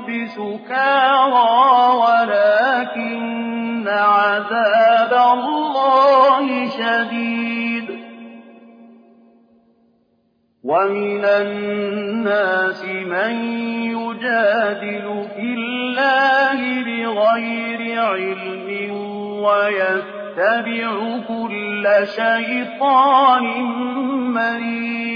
بسكارى ولكن عذاب الله شديد. ومن الناس من يجادل في الله بغير علم ويتبع كل شيطان مريد.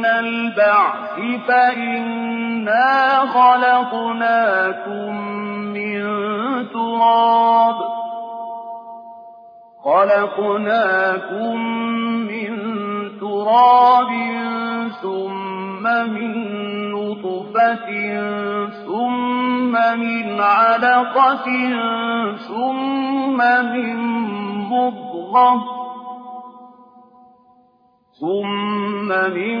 من البعث فإنا خلقناكم من تراب. خلقناكم من تراب ثم من نطفة ثم من علقة ثم من مضغة ثم من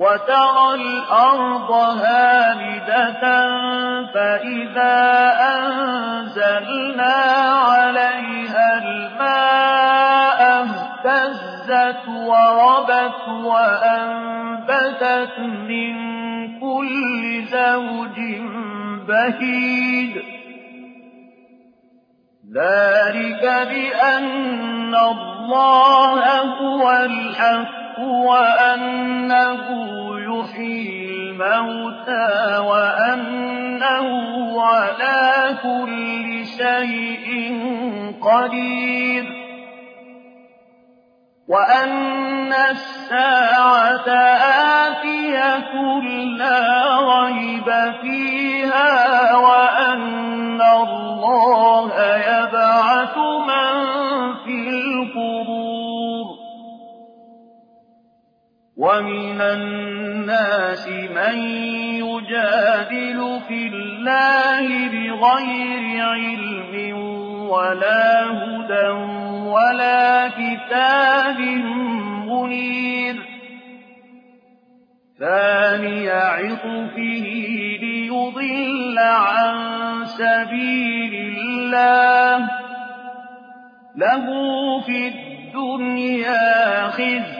وترى الأرض هامدة فإذا أنزلنا عليها الماء اهتزت وربت وأنبتت من كل زوج بهيد ذلك بأن الله هو الحق. وأنه يحيي الموتى وأنه على كل شيء قدير وأن الساعة الله بغير علم ولا هدى ولا كتاب منير. ثاني عطفه ليضل عن سبيل الله. له في الدنيا خزي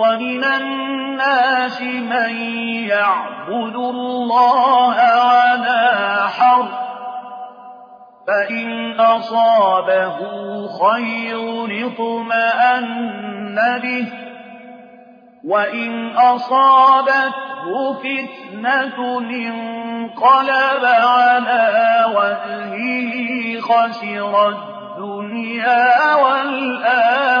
ومن الناس من يعبد الله على حرف فإن أصابه خير اطمأن به وإن أصابته فتنة انقلب على وجهه خسر الدنيا والآخرة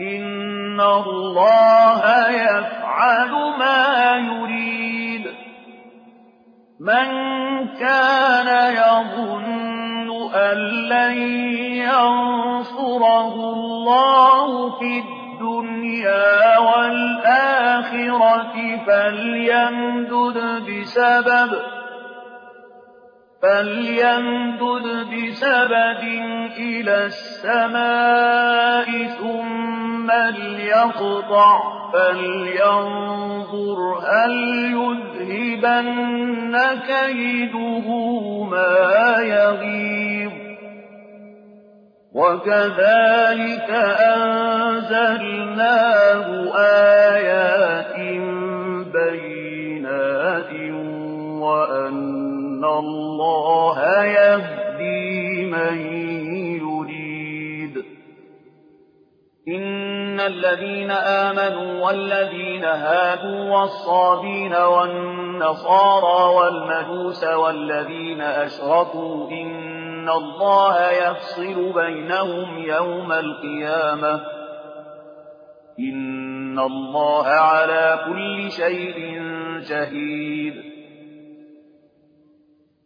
إن الله يفعل ما يريد من كان يظن أن لن ينصره الله في الدنيا والآخرة فليمدد بسبب فليمدد بسبب إلى السماء ثم ليقطع فلينظر هل يذهبن كيده ما يغيظ وكذلك أنزلناه آيات بينات وأن الله يهدي من يريد. إن الذين آمنوا والذين هادوا والصابين والنصارى والمجوس والذين أشركوا إن إن الله يفصل بينهم يوم القيامة. إن الله على كل شيء شهيد.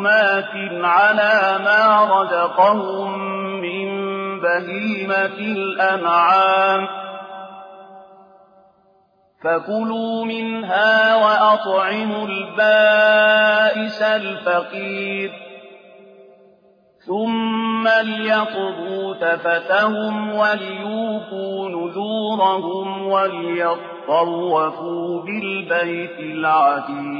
معلومات على ما رزقهم من بهيمة الأنعام فكلوا منها وأطعموا البائس الفقير ثم ليقضوا تفتهم وليوفوا نذورهم وليطوفوا بالبيت العتيق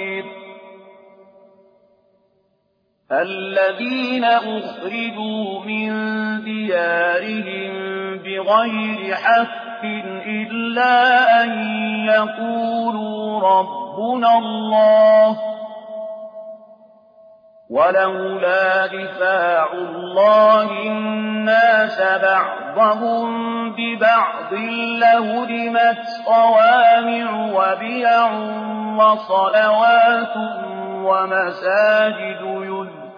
الذين أخرجوا من ديارهم بغير حق إلا أن يقولوا ربنا الله ولولا دفاع الله الناس بعضهم ببعض لهدمت صوامع وبيع وصلوات ومساجد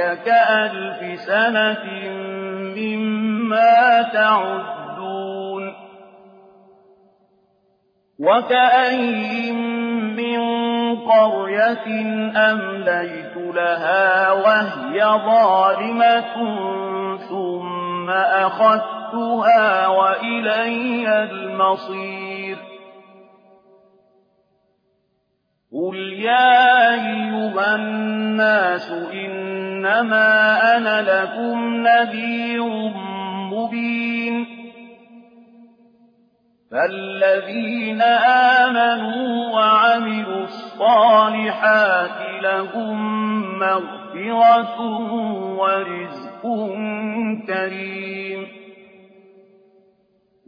كألف سنة مما تعدون وكأين من قرية أمليت لها وهي ظالمة ثم أخذتها وإلي المصير قل يا أيها الناس إنما أنا لكم نذير مبين فالذين آمنوا وعملوا الصالحات لهم مغفرة ورزق كريم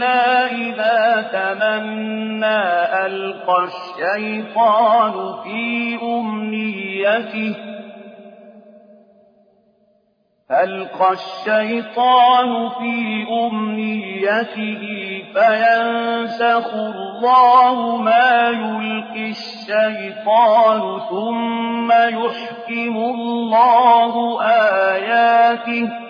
إِلَّا إِذَا تَمَنَّىٰ أَلْقَى الشَّيْطَانُ فِي أُمْنِيَّتِهِ أَلْقَى الشَّيْطَانُ فِي أُمْنِيَّتِهِ فَيَنسَخُ اللَّهُ مَا يُلْقِي الشَّيْطَانُ ثُمَّ يُحْكِمُ اللَّهُ آيَاتِهِ ۗ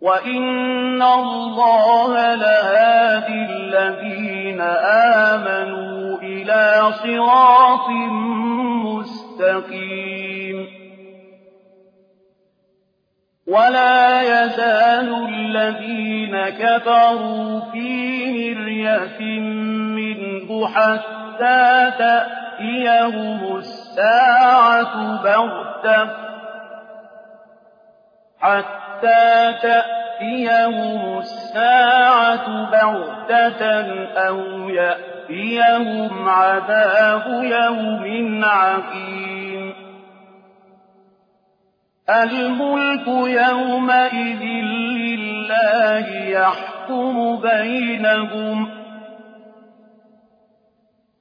وَإِنَّ اللَّهَ لَهَادِي الَّذِينَ آمَنُوا إِلَىٰ صِرَاطٍ مُّسْتَقِيمٍ وَلَا يَزَالُ الَّذِينَ كَفَرُوا فِي مِرْيَةٍ مِّنْهُ حَتَّىٰ تَأْتِيَهُمُ السَّاعَةُ بَغْتَةً حَتَّىٰ تَأْتِيَهُمُ السَّاعَةُ بَغْتَةً أَوْ يَأْتِيَهُمْ عَذَابُ يَوْمٍ عَقِيمٍ الْمُلْكُ يَوْمَئِذٍ لِّلَّهِ يَحْكُمُ بَيْنَهُمْ ۚ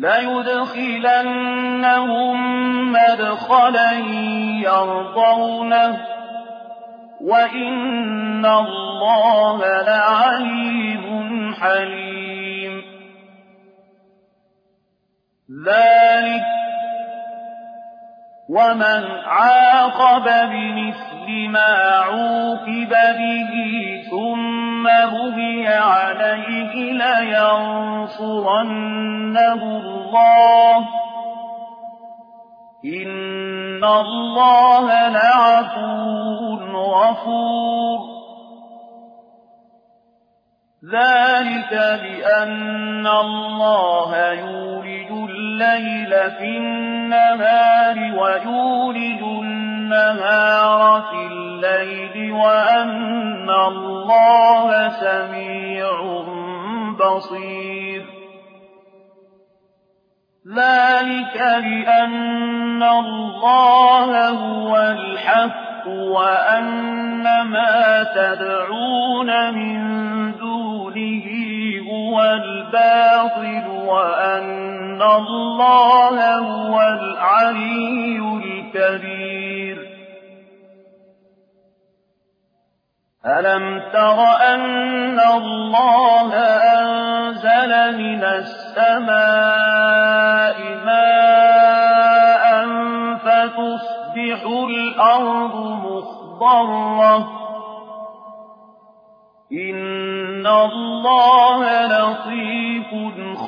لَيُدْخِلَنَّهُم مَّدْخَلًا يَرْضَوْنَهُ ۗ وَإِنَّ اللَّهَ لَعَلِيمٌ حَلِيمٌ ذَٰلِكَ وَمَنْ عَاقَبَ بِمِثْلِ مَا عُوقِبَ بِهِ ثُمَّ بُغِيَ عَلَيْهِ لَيَنصُرَنَّهُ اللَّهُ ۗ. إِنَّ اللَّهَ لَعَفُوٌّ غَفُورٌ. ذَٰلِكَ بِأَنَّ اللَّهَ يُولِجُ اللَّيْلَ فِي النَّهَارِ وَيُولِجُ النَّهَارَ فِي اللَّيْلِ وَأَنَّ اللَّهَ سَمِيعٌ بَصِيرٌ. ذَٰلِكَ بِأَنَّ اللَّهَ هُوَ الْحَقُّ وَأَنَّ مَا تَدْعُونَ مِن دُونِهِ هُوَ الْبَاطِلُ وَأَنَّ اللَّهَ هُوَ الْعَلِيُّ الْكَبِيرُ. أَلَمْ تَرَ أَنَّ اللَّهَ أَنزَلَ مِنَ السَّمَاءِ مَاءً وَالْأَرْضُ مُخْضَرَّةٌ ۗ؟ إِنَّ اللَّهَ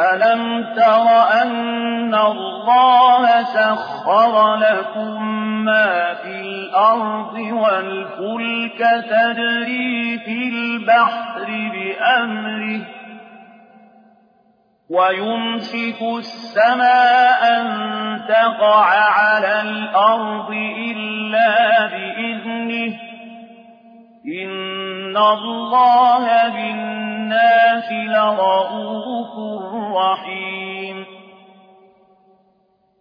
أَلَمْ تَرَ أَنَّ اللَّهَ سَخَّرَ لَكُم مَّا فِي الْأَرْضِ وَالْفُلْكَ تَجْرِي فِي الْبَحْرِ بِأَمْرِهِ وَيُمْسِكُ السَّمَاءَ أَن تَقَعَ عَلَى الْأَرْضِ إِلَّا بِإِذْنِهِ ۗ إِنَّ اللَّهَ بِالنَّاسِ لَرَءُوفٌ رَّحِيمٌ.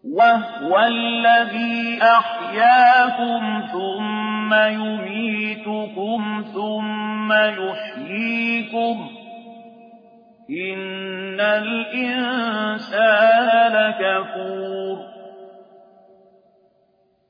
وَهُوَ الَّذِي أَحْيَاكُمْ ثُمَّ يُمِيتُكُمْ ثُمَّ يُحْيِيكُمْ ۗ. إِنَّ الْإِنسَانَ لَكَفُورٌ.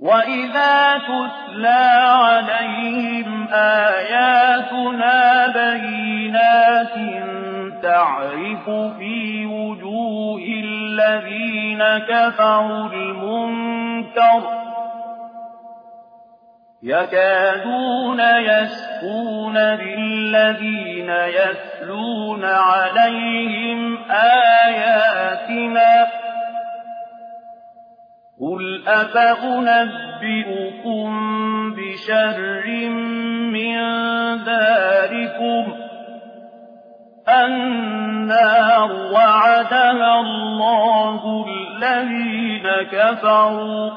وَإِذَا تُتْلَىٰ عَلَيْهِمْ آيَاتُنَا بَيِّنَاتٍ تَعْرِفُ فِي وُجُوهِ الَّذِينَ كَفَرُوا الْمُنكَرَ ۖ يَكَادُونَ يَسْطُونَ بِالَّذِينَ يَتْلُونَ عَلَيْهِمْ آيَاتِنَا ۗ قُلْ أَفَأُنَبِّئُكُم بِشَرٍّ مِّن ذَٰلِكُمُ ۗ النَّارُ وَعَدَهَا اللَّهُ الَّذِينَ كَفَرُوا ۖ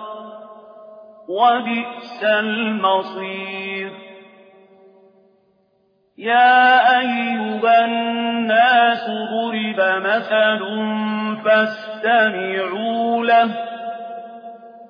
وَبِئْسَ الْمَصِيرُ يَا أَيُّهَا النَّاسُ ضُرِبَ مَثَلٌ فَاسْتَمِعُوا لَهُ ۚ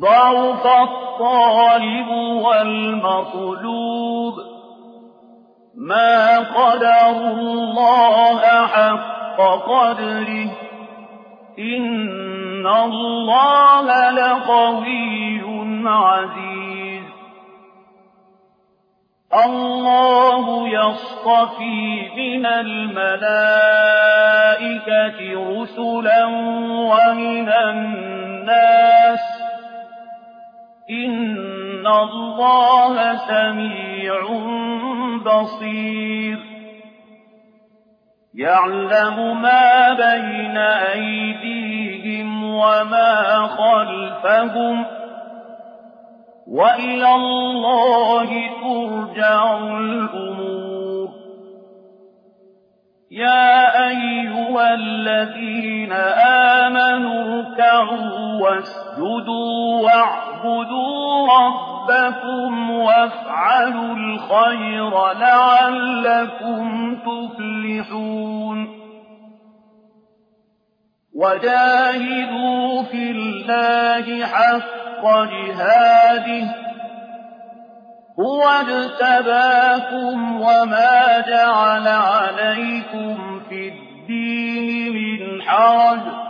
ضَعُفَ الطَّالِبُ وَالْمَطْلُوبُ. مَا قَدَرُوا اللَّهَ حَقَّ قَدْرِهِ ۗ. إِنَّ اللَّهَ لَقَوِيٌّ عَزِيزٌ. اللَّهُ يَصْطَفِي مِنَ الْمَلَائِكَةِ رُسُلًا وَمِنَ النَّاسِ ۚ إِنَّ اللَّهَ سَمِيعٌ بَصِيرٌ يَعْلَمُ مَا بَيْنَ أَيْدِيهِمْ وَمَا خَلْفَهُمْ ۗ وَإِلَى اللَّهِ تُرْجَعُ الْأُمُورُ يَا أَيُّهَا الَّذِينَ آمَنُوا ارْكَعُوا وَاسْجُدُوا وَاعْبُدُوا رَبَّكُمْ وَافْعَلُوا الْخَيْرَ لَعَلَّكُمْ تُفْلِحُونَ. وَجَاهِدُوا فِي اللَّهِ حَقَّ جِهَادِهِ ۚ هُوَ اجْتَبَاكُمْ وَمَا جَعَلَ عَلَيْكُمْ فِي الدِّينِ مِنْ حَرَجٍ ۚ.